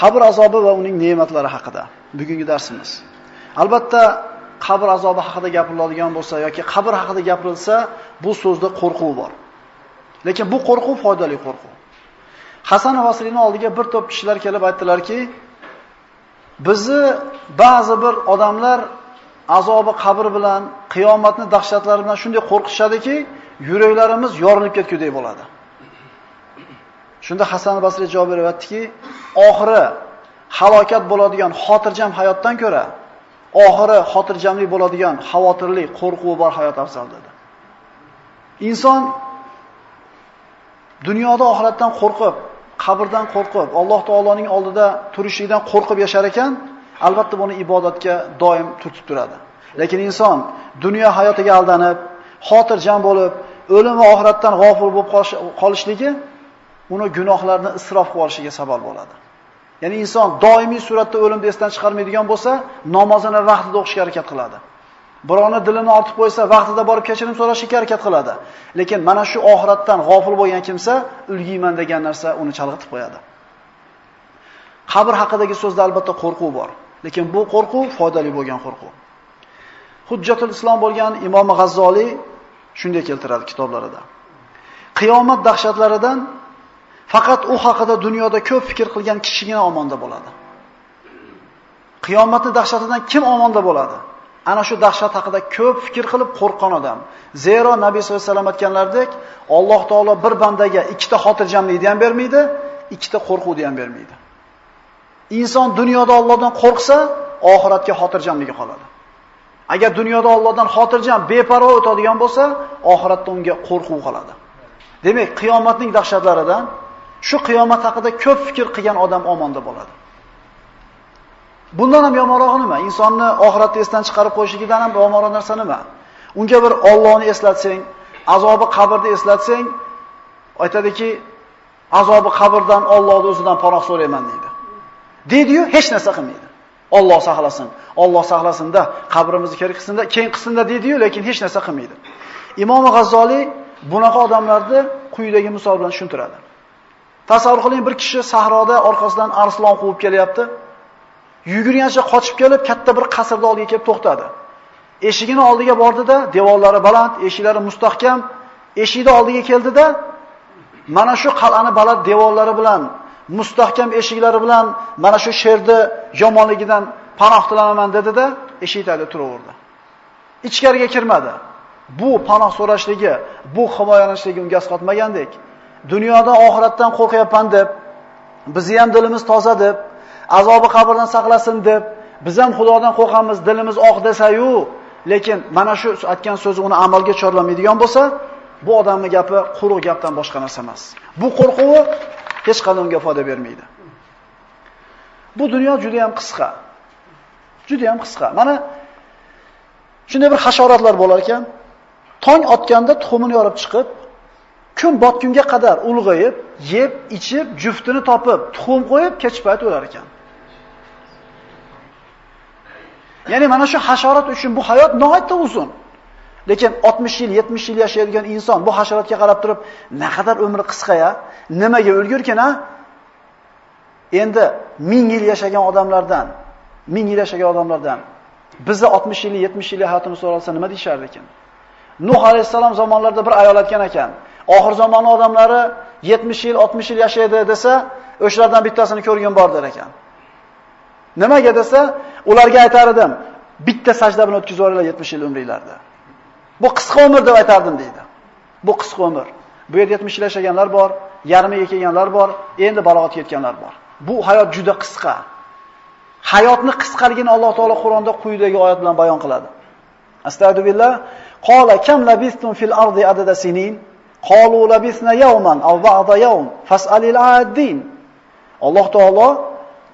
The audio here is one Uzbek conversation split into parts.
Qabr azobi va uning ne'matlari haqida bugungi darsimiz. Albatta, qabr azobi haqida gapiriladigan bo'lsa yoki qabr haqida gapirilsa, bu so'zda qo'rquv bor. Lekin bu qo'rquv foydali qo'rquv. Hasan Basriyning oldiga bir to'p kishilar kelib aytdilarki, bizni ba'zi bir odamlar azobi qabr bilan, qiyomatni dahshatlari bilan shunday qo'rqishadiki, yuraklarimiz yorilib ketgudek bo'ladi. Shunda Hasan Basriy javob beryaptiki, oxiri halokat bo'ladigan xotirjam hayotdan ko'ra oxiri xotirjamlik bo'ladigan xavotirli, qo'rquvi bor hayot afzal dedi. Inson dunyoda oxiratdan qo'rqib, qabrdan qo'rqib, Alloh taoloning oldida turishlikdan qo'rqib yashar ekan, albatta buni ibodatga doim turtib turadi. Lekin inson dunyo hayotiga aldanib, xotirjam bo'lib, o'lim va oxiratdan g'ofil bo'lib qolishligi uni gunohlarni isrof qilib olishiga sabab bo'ladi. Ya'ni inson doimiy suratda o'limni esdan chiqarmaydigan bo'lsa, namozini vaqtida o'qishga harakat qiladi. Birovni dilini ortib qo'ysa, vaqtida borib kechirim so'rashga harakat qiladi. Lekin mana shu oxiratdan g'ofil bo'lgan kimsa ulgiyman degan narsa uni chalg'itib qo'yadi. Qabr haqidagi so'zda albatta qo'rquv bor, lekin bu qo'rquv foydali bo'lgan qo'rquv. Hujjatul Islom bo'lgan Imom G'azzoliy shunday keltiradi kitoblarida. Qiyomat dahshatlaridan Faqat u haqida dunyoda ko'p fikr qilgan kishigina omonda bo'ladi. Qiyomatning dahshatidan kim omonda bo'ladi? Ana shu dahshat haqida ko'p fikr qilib qo'rqgan odam. Zero Nabiy sollallohu alayhi vasallam aytganlaridek, Alloh taolo bir bandaga ikkita xotirjamlikni ham bermaydi, ikkita qo'rquvni ham bermaydi. Inson dunyoda Allohdan qo'rqsa, oxiratga xotirjamligi qoladi. Agar dunyoda Allohdan xotirjam, beparvo o'tadigan bo'lsa, oxiratda unga qo'rquv qoladi. Demak, qiyomatning dahshatlaridan shu qiyomat haqida ko'p fikr qilgan odam omonda bo'ladi. Bundan ham yomonrog'i nima? Insonni oxiratni esdan chiqarib qo'yishligidan ham yomonroq narsa nima? Unga bir Allohni eslatsang, azobi qabrni eslatsang, aytadiki, azobi qabrdan Allohning o'zidan panoh so'rayman deydi. Deydi-yu, hech narsa qilmaydi. Alloh saqlasin, Alloh saqlasin-da, qabrimizni kerak qilsin-da, keyin qilsin-da deydi-yu, lekin hech narsa qilmaydi. Imom G'azzoliy bunaqa odamlarni quyidagi misol bilan tushuntiradi. Tasavvur qiling, bir kishi sahroda orqasidan arslon quvib kelyapti. Yugurgancha qochib kelib, katta bir qasrda oldiga kelib to'xtadi. Eshigini oldiga bordida, devorlari baland, eshiklari mustahkam, eshikni oldiga keldida, mana shu qal'ani baland devorlari bilan, mustahkam eshiklari bilan mana shu sherni yomonligidan panoh tilanaman dedi-da, eshik tagida turaverdi. Ichkariga kirmadi. Bu panoh so'rashligi, bu himoyalanishligi unga asqotmagandek, dunyoda oxiratdan qo'rqyapman deb, bizni ham dilimiz toza deb, azobi qabrdan saqlasin deb, biz ham Xudodan qo'rqamiz, dilimiz oq desa-yu, lekin mana shu aytgan so'zi uni amalga chorlamaydigan bo'lsa, bu odamning gapi quruq gapdan boshqa narsa emas. Bu qo'rquvi hech qanday unga foyda bermaydi. Bu dunyo juda ham qisqa. Juda ham qisqa. Mana shunday bir hasharotlar bo'lar ekan, tong otganda tuxumini yorib chiqib, kun botgunga qadar ulg'ayib, yeb, ichib, juftini topib, tuxum qo'yib, kech payt o'lar ekan. Ya'ni mana shu hasharot uchun bu hayot nihoyatda uzun. Lekin 60 yil, 70 yil yashaydigan inson bu hasharotga qarab turib, naqadar umri qisqa ya, nimaga o'lgurkin a? Endi 1000 yil yashagan odamlardan, 1000 yil yashagan odamlardan bizni 60 yil, 70 yil hayotimizni so'ralsa nima deyshar ekan? Nuh alayhisalom zamonlarida bir ayol aytgan ekan, oxir zamon odamlari 70 yil, 60 yil yashaydi desa, o'shalardan bittasini ko'rgan bor der ekan. Nimaga desa, ularga aytar edim, bitta sajda bilan o'tkazib yuboringlar 70 yil umringlarda. Bu qisqa umr deb aytardim deydi. Bu qisqa umr. Bu yerda 70 yil yashaganlar bor, yarmiga kelganlar bor, endi balog'atga yetganlar bor. Bu hayot juda qisqa. Hayotni qisqaligini Alloh taolo Qur'onda quyidagi oyat bilan bayon qiladi. Astagfirullah. Qala kam labistum fil ardi adada sinin? Qalu labisna yawman aw ba'da yawm fas'alil adin. Alloh taolo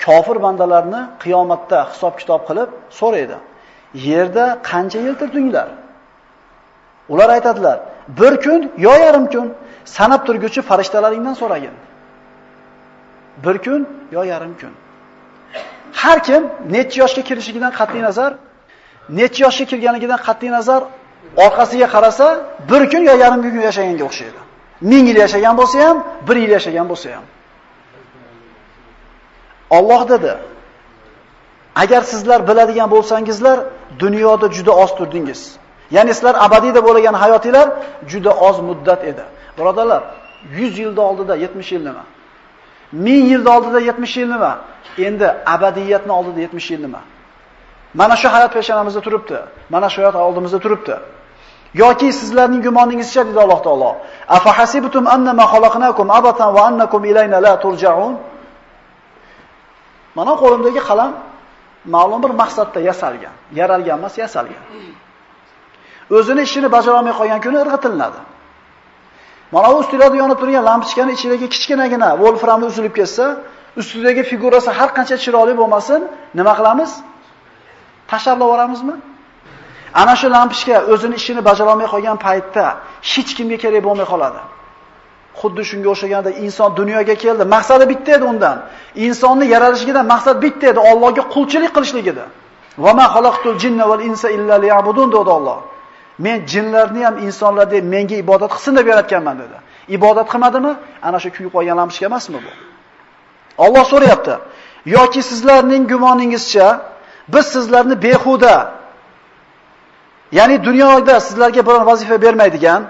kofir bandalarni qiyomatda hisob-kitob qilib so'raydi. Yerda qancha yil turdinglar? Ular aytadilar, bir kun yo yarim kun sanab turguchi farishtalaringdan so'ragin. Bir kun yo yarim kun. Har kim necha yoshga kirishligidan qat'i nazar, necha yoshga kirganligidan qat'i nazar orqasiga qarasa, bir kun yo yarim kun yashaganga o'xshaydi. 1000 yil yashagan bo'lsa ham, 1 yil yashagan bo'lsa ham. Alloh dedi: Agar sizlar biladigan bo'lsangizlar, dunyoda juda oz turdingiz. Ya'ni sizlar abadiy deb o'ylagan hayotinglar juda oz muddat edi. Birodarlar, 100 yilda oldida 70 yil nima? 1000 yilda oldida 70 yil nima? Endi abadiyatni oldida 70 yil nima? Mana shu hayot peshonamizda turibdi. Mana shu hayot oldimizda turibdi. Yoki sizlarning gumoningizcha dedi Alloh taolo. Afa hasibtum annama khalaqnakum abatan va annakum ilayna la turja'un? Mana qo'limdagi qalam ma'lum bir maqsadda yasalgan, yaralgan emas, yasalgan. O'zini ishini bajara olmay qolgan kuni irg'itiladi. Mana bu ustida yonib turgan lampochkani ichidagi kichkinagina wolframni uzilib ketsa, ustidagi figurasi har qancha chiroyli bo'lmasin, nima qilamiz? Tashlab yuboramizmi? Ana shu lampochka o'zini ishini bajara olmay qolgan paytda hech kimga kerak bo'lmay qoladi. Xuddi shunga o'xshaganda inson dunyoga keldi, maqsadi bitta edi undan. Insonni yaralishidan maqsad bitta edi, Allohga qulchilik qilishlik edi. Va ma xalaqtul jinna val insa illa liya'budun dedi Alloh. Men jinlarni ham insonlarni menga ibodat qilsin deb yaratganman dedi. Ibodat qilmadimi? Ana shu kuyib qolgan lampochka emasmi bu? Alloh so'rayapti. Yoki sizlarning gumoningizcha biz sizlarni behuda Ya'ni dunyoda sizlarga biror vazifa bermaydigan,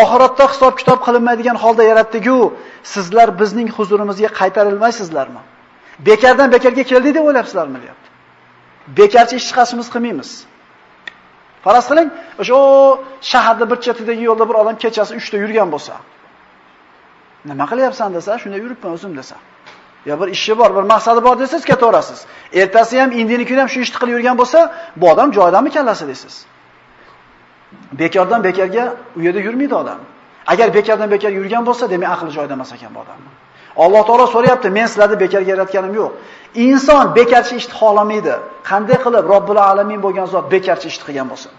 oxiratda hisob kitob qilinmaydigan holda yaratdik-ku, sizlar bizning huzurimizga qaytarilmaysizlarmi? Bekardan bekarga keldik deb o'ylabsizlarmi, deyapti. Bekarchi ish chiqashimiz qilmaymiz. Faras qiling, o'sha shaharda bir chetidagi yo'lda bir odam kechasi 3 ta yurgan bo'lsa, nima qilyapsan desa, shunday yuribman o'zim desa. Ya bir ishi bor, bir maqsadi bor desiz, ketaverasiz. Ertasi ham, indini kuni ham shu ishni qilib yurgan bo'lsa, bu odam joydanmi kallasi deysiz. Bekordan bekorga u yerda yurmaydi odam. Agar bekordan bekor yurgan bo'lsa, demak aqli joyida emas ekan bu odamni. Alloh taolo so'rayapti, men sizlarni bekorga yaratganim yo'q. Inson bekarchi ishni xohlamaydi. Qanday qilib Robbil alamin bo'lgan zot bekarchi ishni qilgan bo'lsin?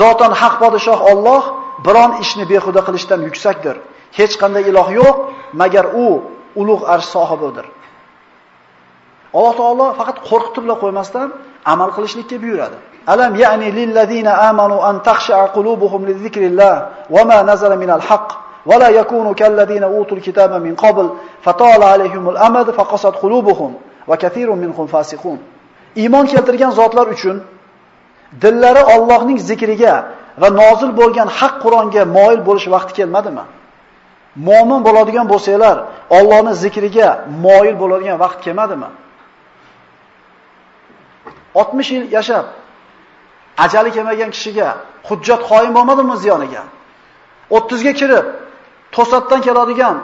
Zotan haq podshoh Alloh biron ishni behuda qilishdan yuksakdir. Hech qanday iloh yo'q, magar u ulug' arsh sohibidir. Alloh taolo faqat qo'rqitib qo'ymasdan amal qilishlikka buyuradi. Alam ya'ni lillazina amanu an takhsha'a qulubuhum lizikrillah wa ma nazala minal haqq wa la yakunu kallazina utul kitaba min qabl fatala alayhimul amad faqasat qulubuhum va kathirun minhum fasiqun. Iymon keltirgan zotlar uchun dillari Allohning zikriga va nozil bo'lgan haq Qur'onga moyil bo'lish vaqti kelmadimi? Mo'min bo'ladigan bo'lsanglar, Allohning zikriga moyil bo'ladigan vaqt kelmadimi? 60 yil yashab ajali kelmagan kishiga hujjat qoyim bo'lmadimi ziyoniga? 30 ga kirib to'satdan keladigan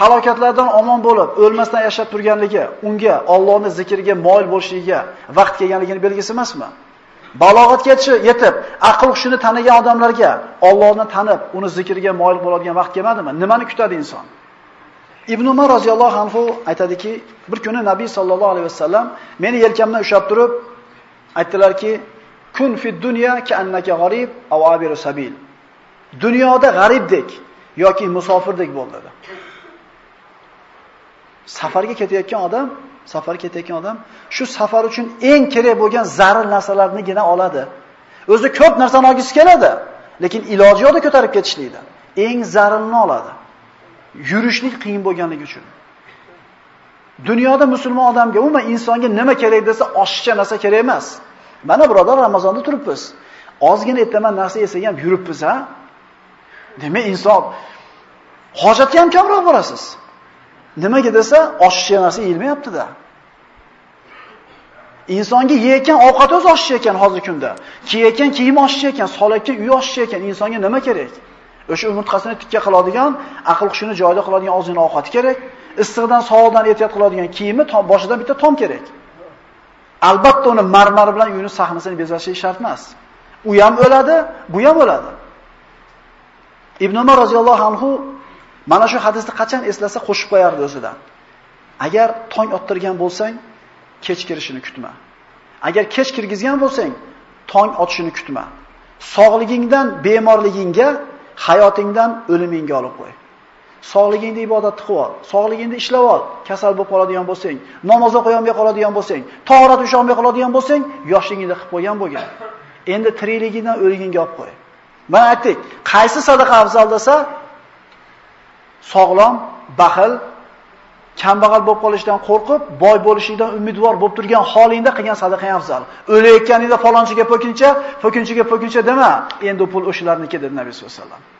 halokatlardan omon bo'lib, o'lmasdan yashab turganligi, unga Allohning zikriga moyil bo'lishligiga vaqt kelganligini belgisi emasmi? Balog'atga yetib, aql hushini tanigan odamlarga Allohni tanib, uni zikriga moyil bo'ladigan vaqt kelmadimi? Nimani kutadi inson? Ibn Umar roziyallohu anhu aytadiki, bir kuni Nabiy sallallohu alayhi vasallam meni yelkamdan ushlab turib aytdilarki, kun fi dunya ka g'arib aw abiru sabil. Dunyoda g'aribdek yoki musofirdek bo'l dedi. Safarga ketayotgan odam, safar ketayotgan odam shu safar uchun eng kerak bo'lgan zarur narsalarnigina oladi. O'zi ko'p narsani olgisi keladi, lekin iloji yo'qda ko'tarib ketishlikdan. Eng zarilni oladi. Yurishlik qiyin bo'lganligi uchun. Dunyoda musulmon odamga, umuman insonga nima kerak desa, oshiqcha narsa kerak emas. Mana birodar Ramazonda turibmiz. Ozgina ertaman narsa yesak ham yuribmiz, ha? Demak, inson hojatga ham kamroq borasiz. Nimaga desa, oshiqcha narsa yeyilmayapti-da. Insonga yeyotgan ovqat o'z oshiqcha ekan hozirgi kunda. Kiyayotgan kiyim oshiqcha ekan, solayotgan uy oshiqcha ekan. Insonga nima kerak? O'sha umurtqasini tikka qiladigan, aql hushini joyida qiladigan ozgina ovqat kerak. Issiqdan, sovuqdan ehtiyot qiladigan kiyimi boshidan bitta tom kerak. Albatta uni marmar bilan uyini sahnasini bezashi shart emas. U ham o'ladi, bu ham o'ladi. Ibn Umar roziyallohu anhu mana shu hadisni qachon eslasa qo'shib qo'yardi o'zidan. Agar tong ottirgan bo'lsang, kech kirishini kutma. Agar kech kirgizgan bo'lsang, tong otishini kutma. Sog'ligingdan bemorligingga, hayotingdan o'limingga olib qo'y. Sog'ligingda ibodatni qil ol, sog'ligingda ishlab ol. Kasal bo'lib qoladigan bo'lsang, namoz o'qiy olmay qoladigan bo'lsang, tahorat usha olmay qoladigan bo'lsang, yoshligingda qilib qo'ygan bo'lgin. Endi tirikligingdan o'ligingga olib qo'y. Mana aytdik, qaysi sadaqa afzal desa, sog'lom, baxil, kambag'al bo'lib qolishdan qo'rqib, boy bo'lishingdan umidvor bo'lib turgan holingda qilgan sadaqang afzal. O'layotganingda falonchiga po'kincha, po'kinchiga po'kincha dema. Endi pul o'shalarniki dedi Nabiy sollallohu alayhi vasallam.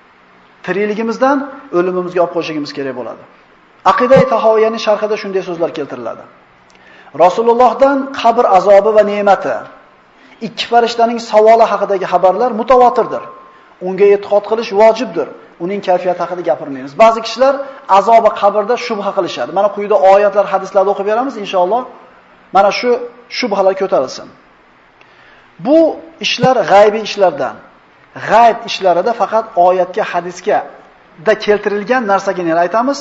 Tirikligimizdan o'limimizga olib qo'yishimiz kerak bo'ladi. Aqidai Tahoviyaning sharhida shunday so'zlar keltiriladi. Rasulullohdan qabr azobi va ne'mati, ikki farishtaning savoli haqidagi xabarlar mutawatirdir. Unga e'tiqod qilish vojibdir. Uning kayfiyati haqida gapirmaymiz. Ba'zi kishilar azobi qabrda shubha qilishadi. Mana quyida oyatlar, hadislarni o'qib beramiz inshaalloh. Mana shu shubhalar ko'tarilsin. Bu ishlar g'aybiy ishlardan. G'ayb ishlarida faqat oyatga, hadisga da keltirilgan narsagina aytamiz.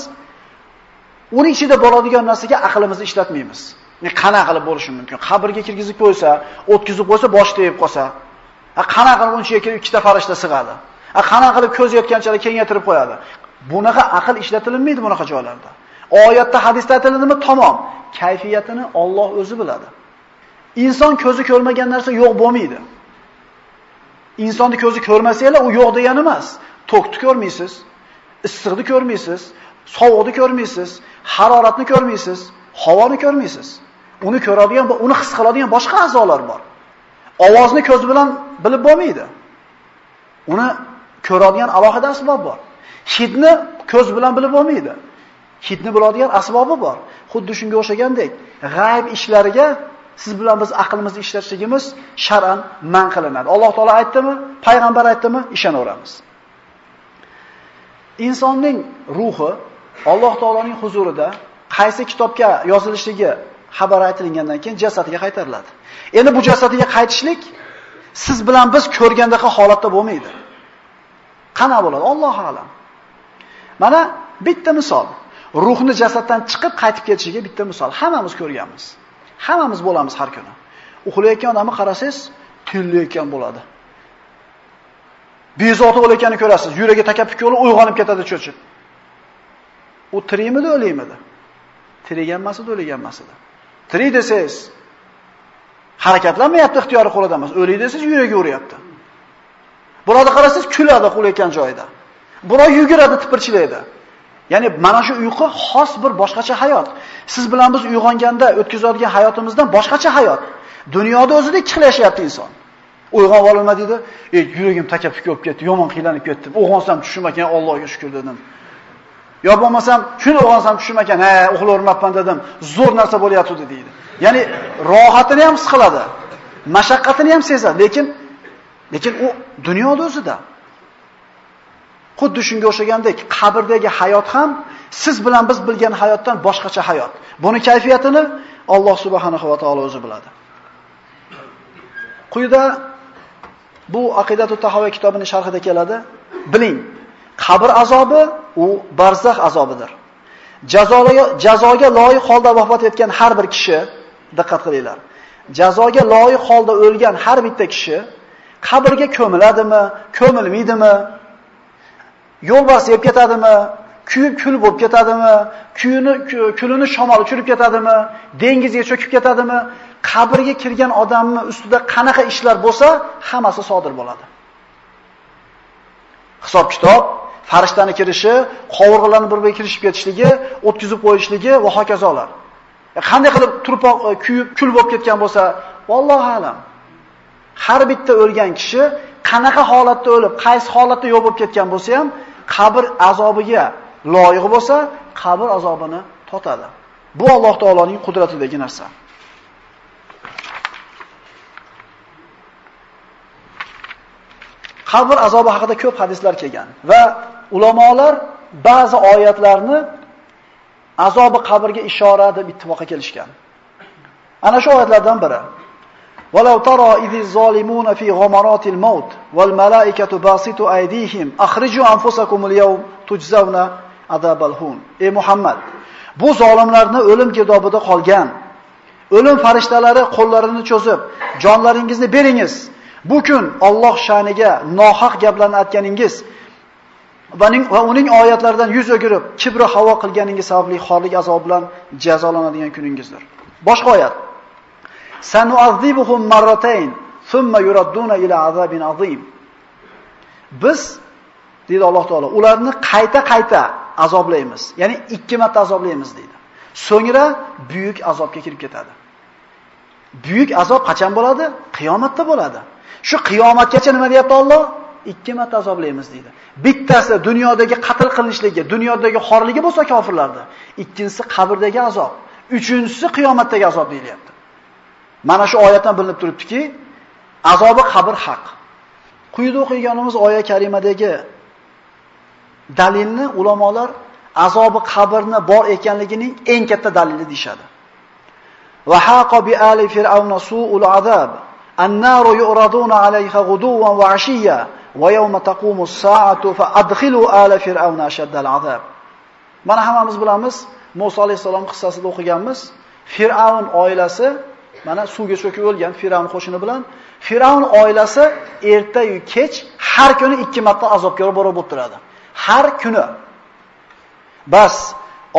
Uning ichida bo'ladigan narsaga aqlimizni ishlatmaymiz. Qana qilib bo'lishi mumkin? Qabrga kirgizib qo'ysa, o'tkizib qo'ysa, bosh tegib qolsa. Qana qilib uncha kirib ikkita farishta sig'adi. A Qana qilib ko'z yotganchalik kengaytirib qo'yadi. Bunaqa aql ishlatilmaydi bunaqa joylarda. Oyatda, hadisda aytilganimi Tamom. Kayfiyatini Alloh o'zi biladi. Inson ko'zi ko'rmagan narsa yo'q bo'lmaydi. Insonni ko'zi ko'rmasanglar, u yo'q degani emas. To'kni ko'rmaysiz, issiqni ko'rmaysiz, sovuqni ko'rmaysiz, haroratni ko'rmaysiz, havoni ko'rmaysiz. Uni ko'radigan, va uni his qiladigan boshqa a'zolar bor. Ovozni ko'z bilan bilib bo'lmaydi. Uni ko'radigan alohida asbob bor. Hidni ko'z bilan bilib bo'lmaydi. Hidni biladigan asbobi bor. Xuddi shunga o'xshagandek, g'ayb ishlariga siz bilan biz aqlimizni ishlatishligimiz shar'an man qilinadi. Alloh taolo aytdimi, payg'ambar aytdimi, ishonaveramiz. Insonning ruhi Alloh taoloning huzurida qaysi kitobga yozilishligi xabar aytilgandan keyin jasadiga qaytariladi. Endi bu jasadiga qaytishlik siz bilan biz ko'rgandaqa holatda bo'lmaydi. Qana bo'ladi? Alloh a'lam. Mana bitta misol. Ruhni jasaddan chiqib qaytib ketishiga bitta misol. Hammamiz ko'rganmiz. Hammamiz bo'lamiz har kuni. Uxlayotgan odamni qarasangiz, tillayotgan bo'ladi. Bezovta bo'layotganini ko'rasiz. Yuragi takappuk bo'lib uyg'onib ketadi cho'chib. U tirikmidi, o'laymidi? Tirigan emas edi, o'lgan emas edi. Tirik desangiz, harakatlanmayapti ixtiyori qo'lida emas. O'lik desangiz, yuragi uryapti. Birovni qarasangiz, kuladi uxlayotgan joyida. Biroq yuguradi, tipirchilaydi. Ya'ni mana shu uyqu xos bir boshqacha hayot. Siz bilan biz uyg'onganda o'tkazadigan hayotimizdan boshqacha hayot. Dunyoda o'zida ikki xil yashayapti inson. Uyg'onib olma dedi, "Ey, yuragim takappuk olib ketdi, yomon qiylanib ketdim. Uyg'onsam tushim ekan, Allohga shukr dedim." Yo bo'lmasam, shuni uyg'onsam tushim ekan, "Ha, uxlavermabman dedim. Zo'r narsa bo'lyapti" deydi. Ya'ni rohatini ham his qiladi, mashaqqatini ham sezadi, lekin lekin u dunyoda o'zida. Xuddi shunga o'xshagandek, qabrdagi hayot ham siz bilan biz bilgan hayotdan boshqacha hayot. Buni kayfiyatini Alloh subhanahu va taolo o'zi biladi. Quyida bu Aqidatu Tahoviy kitobining sharhida keladi. Biling, qabr azobi u barzax azobidir. Jazoga jazoga loyiq holda vafot etgan har bir kishi, diqqat qilinglar. Jazoga loyiq holda o'lgan har bitta kishi qabrga ko'miladimi, ko'milmaydimi? Yo'lbars yeb ketadimi? Kuyib kul bo'lib ketadimi? Kuyini kulini shamol uchirib ketadimi? Dengizga cho'kib ketadimi? Qabrga kirgan odamni ustida qanaqa ishlar bo'lsa, hammasi sodir bo'ladi. Hisob kitob, farishtani kirishi, qovurg'alarning bir-biriga kirishib ketishligi, o'tkizib qo'yishligi va hokazolar. E, qanday qilib turpoq e, kuyib kul bo'lib ketgan bo'lsa, vallohu alam. Har bitta o'lgan kishi qanaqa holatda o'lib, qaysi holatda yo'q bo'lib ketgan bo'lsa ham, qabr azobiga loyiq bo'lsa, qabr azobini totadi. Bu Alloh taoloning qudratidagi narsa. Qabr azobi haqida ko'p hadislar kelgan va ulamolar ba'zi oyatlarni azobi qabrga ishora deb ittifoqqa kelishgan. Ana shu oyatlardan biri. ولو ترى إذ الظالمون في غمرات الموت والملائكة باسط أيديهم أخرجوا أنفسكم اليوم تجزون azabalhun. Ey Muhammad, bu zolimlarni o'lim gidobida qolgan o'lim farishtalari qo'llarini cho'zib, jonlaringizni beringiz. Bu kun Alloh sha'niga nohaq gaplarni aytganingiz va uning oyatlaridan yuz o'girib, kibr havo qilganingiz sababli xorlik azob bilan jazolanadigan kuningizdir. Boshqa oyat. Sanu'azibuhum marratayn, thumma yuradduna ila azabin azim. Biz deydi Alloh taolo, ularni qayta-qayta azoblaymiz. Ya'ni ikki marta azoblaymiz deydi. So'ngra buyuk azobga kirib ketadi. Buyuk azob qachon bo'ladi? Qiyomatda bo'ladi. Shu qiyomatgacha nima deyapti Alloh? Ikki marta azoblaymiz deydi. Bittasi dunyodagi qatl qilinishligi, dunyodagi xorligi bo'lsa kofirlarda. Ikkinchisi qabrdagi azob. Uchinchisi qiyomatdagi azob deyilyapti. Mana shu oyatdan bilinib turibdiki, azobi qabr haq. Quyida o'qiganimiz oya karimadagi dalilni ulamolar azobi qabrni bor ekanligining eng katta dalili deyshadi. Va haqa bi ali fir'auna su'ul azab. An-naru yu'raduna 'alayha ghuduwan wa 'ashiyya va yawma taqumu as-sa'atu fa adkhilu ala fir'auna ashadda azab. Mana hammamiz bilamiz, Musa alayhisalom qissasida o'qiganmiz. fir'avn oilasi mana suvga cho'kib o'lgan fir'avn qo'shini bilan fir'avn oilasi erta yu kech har kuni ikki marta azobga borib o'tiradi. Har kuni. Bas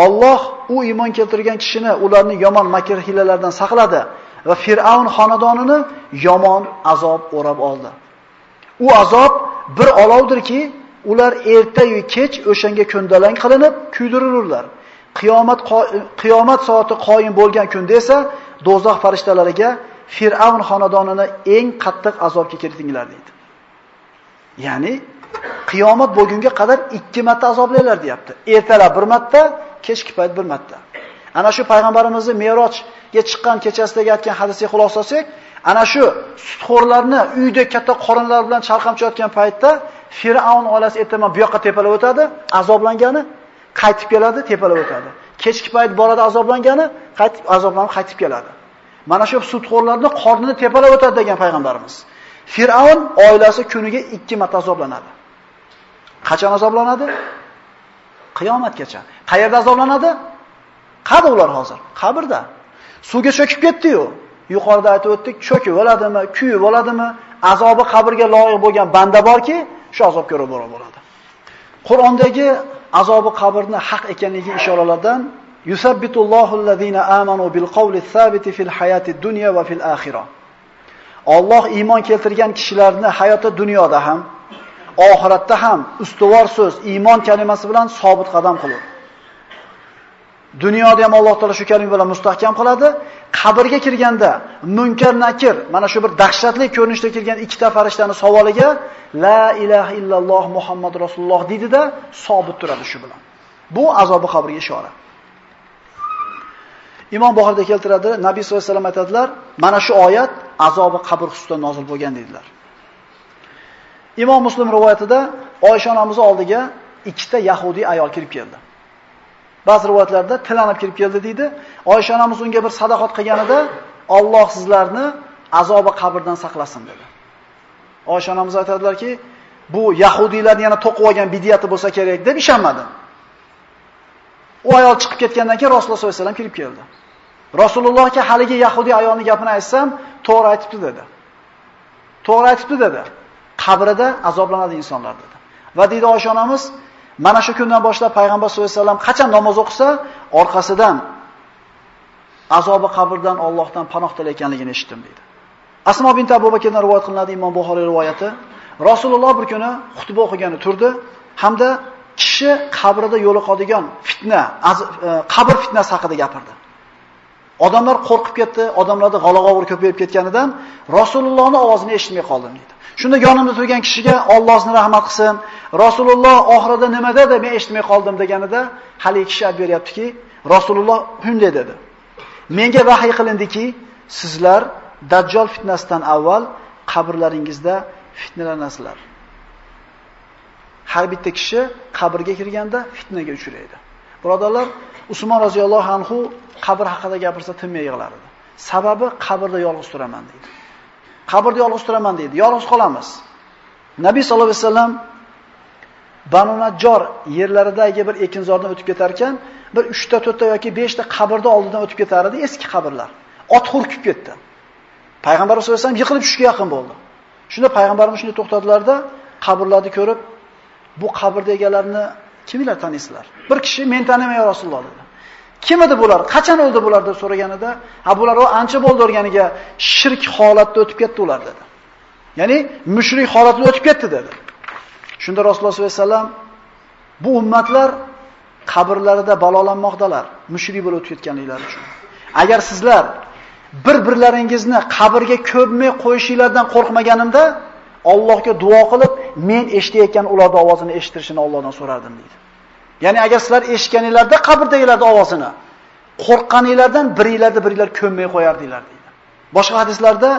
Alloh u iymon keltirgan kishini ularni yomon makr hilalardan saqladi va Fir'aun xonadonini yomon azob o'rab oldi. U azob bir olovdirki, ular erta yu kech o'shanga ko'ndalang qilinib kuydirilurlar. Qiyomat qiyomat soati qoyim bo'lgan kunda esa dozoq farishtalariga Fir'avn xonadonini eng qattiq azobga kiritinglar deydi. Ya'ni qiyomat bo'lgunga qadar ikki marta azoblaylar deyapti. Ertalab bir marta, kechki payt bir marta. Ana shu payg'ambarimizni Merojga chiqqan kechasidagi aytgan hadisga qilsak, ana shu sutxo'rlarni uyda katta qorinlar bilan chalqamchayotgan paytda Fir'avn oilasi ertaman bu yoqqa tepalab o'tadi, azoblangani qaytib keladi, tepalab o'tadi. Kechki payt boradi azoblangani, qaytib azoblanib qaytib keladi. Mana shu sutxo'rlarni qornini tepalab o'tadi degan payg'ambarimiz. Fir'avn oilasi kuniga 2 marta azoblanadi. Qachon azoblanadi? Qiyomatgacha. Qayerda azoblanadi? Qayerda ular hozir? Qabrda. Suvga cho'kib ketdi-yu. Yuqorida aytib o'tdik, cho'kib o'ladimi, kuyib o'ladimi? Azobi qabrga loyiq bo'lgan banda borki, shu azob ko'rib bo'ladi. Qur'ondagi azobi qabrni haq ekanligi ishoralardan yusabbitullohu allazina amanu bil qawli sabiti fil hayati dunya va fil akhirah. Alloh iymon keltirgan kishilarni hayoti dunyoda ham, oxiratda ham ustuvor so'z, iymon kalimasi bilan sobit qadam qilur. Dunyoda ham Alloh taolo shu kalima bilan mustahkam qiladi. Qabrga kirganda munkar nakir, mana shu bir dahshatli ko'rinishda kirgan ikkita farishtani savoliga la ilaha illalloh Muhammad rasululloh deydida sobit turadi shu bilan. Bu azobi qabrga ishora. Imom Buxoriyda keltiradi, Nabiy sollallohu alayhi vasallam aytadilar, mana shu oyat azobi qabr xususida nozil bo'lgan dedilar. Imom Muslim rivoyatida Oysha onamiz oldiga ikkita yahudi ayol kirib keldi. Ba'zi rivoyatlarda tilanib kirib keldi deydi. Oysha onamiz unga bir sadaqat qilganida Alloh sizlarni azobi qabrdan saqlasin dedi. Oysha onamiz aytadilarki, bu yahudiylarni yana to'qib olgan bidiyati bo'lsa kerak deb ishonmadi. U ayol chiqib ketgandan keyin Rasululloh sollallohu alayhi vasallam kirib keldi. Rasulullohga haligi yahudi ayolning gapini aytsam, to'g'ri aytibdi dedi. To'g'ri aytibdi dedi. Qabrida azoblanadi insonlar dedi. Va deydi Oysha onamiz, mana shu kundan boshlab payg'ambar sollallohu alayhi vasallam qachon namoz o'qisa, orqasidan azobi qabrdan Allohdan panoh tilayotganligini eshitdim dedi. Asmo bint Abu Bakrdan rivoyat qilinadi Imom Buxoriy rivoyati. Rasululloh bir kuni xutba o'qigani turdi hamda kishi qabrida yo'liqadigan fitna, e, qabr fitnasi haqida gapirdi. Odamlar qo'rqib ketdi, odamlarda g'alag'ovur ko'payib ketganidan Rasulullohning ovozini eshitmay qoldim dedi. Shunda yonimda turgan kishiga Allohni rahmat qilsin, Rasululloh oxirida nima dedi, men eshitmay qoldim deganida, hali kishi aytib beryaptiki, Rasululloh shunday dedi. Menga vahiy qilindiki, sizlar Dajjal fitnasidan avval qabrlaringizda fitnalanasizlar. Har bitta kishi qabrga kirganda fitnaga uchraydi. Birodarlar, Usmon roziyallohu anhu qabr haqida gapirsa tinmay yig'lar edi. Sababi qabrda yolg'iz turaman deydi. Qabrda yolg'iz turaman deydi. Yolg'iz qolamiz. Nabiy sallallohu alayhi vasallam Banu Najjor yerlaridagi bir ekinzordan o'tib ketar ekan, bir 3 ta, 4 ta yoki 5 ta qabrda oldidan o'tib ketar edi, eski qabrlar. Ot hurkib ketdi. Payg'ambar sollallohu alayhi vasallam yiqilib tushishga yaqin bo'ldi. Shunda payg'ambarimiz shunday to'xtadilarda, qabrlarni ko'rib, bu qabrda egalarni kimlar taniysizlar? Bir kishi men tanimayman Rasululloh dedi. Kim edi bular? Qachon o'ldi bular deb so'raganida, ha bular o ancha bo'ldi o'rganiga shirk holatda o'tib ketdi ular dedi. Ya'ni mushrik holatda o'tib ketdi dedi. Shunda Rasululloh sollallohu alayhi vasallam bu ummatlar qabrlarida balolanmoqdalar, mushrik bo'lib o'tib ketganliklari uchun. Agar sizlar bir-birlaringizni qabrga ko'mmay qo'yishinglardan qo'rqmaganimda Allohga duo qilib, men eshitayotgan ularning ovozini eshittirishini Allohdan so'rardim deydi. Ya'ni agar sizlar eshitganinglarda qabrdagilarning ovozini qo'rqqaninglardan biringlarni biringlar ko'mmay qo'yardinglar deydi. Boshqa hadislarda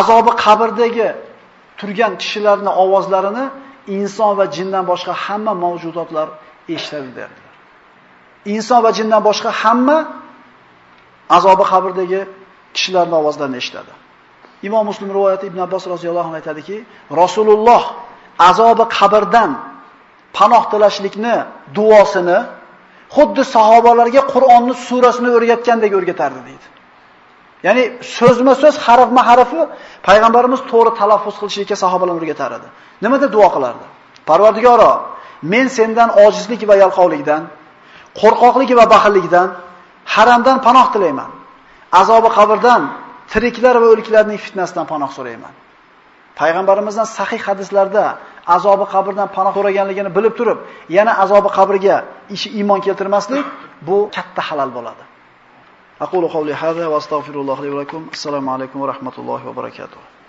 azobi qabrdagi turgan kishilarning ovozlarini inson va jindan boshqa hamma mavjudotlar eshitadi derdilar. Inson va jindan boshqa hamma azobi qabrdagi kishilarning ovozlarini eshitadi. Imom Muslim rivoyati Ibn Abbos roziyallohu anhu aytadiki, Rasululloh azobi qabrdan panoh tilashlikni duosini xuddi sahobalarga Qur'onni surasini o'rgatgandek o'rgatardi deydi. Ya'ni so'zma-so'z, harfma-harfi payg'ambarimiz to'g'ri talaffuz qilishlikka sahobalarga o'rgatar edi. Nimada duo qilardi? Parvardigoro, men sendan ojizlik va yalqovlikdan, qo'rqoqlik va baxillikdan, haramdan panoh tilayman. Azobi qabrdan, tiriklar va o'liklarning fitnasidan panoh so'rayman. Payg'ambarimizdan sahih hadislarda azobi qabrdan panoh so'raganligini bilib turib, yana azobi qabrga ishi iymon keltirmaslik bu katta halol bo'ladi. Aqulu qawli hada va astagfirullohi li va lakum. Assalomu alaykum va rahmatullohi va barakatuh.